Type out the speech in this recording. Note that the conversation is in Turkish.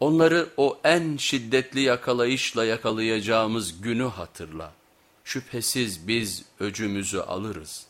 Onları o en şiddetli yakalayışla yakalayacağımız günü hatırla. Şüphesiz biz öcümüzü alırız.''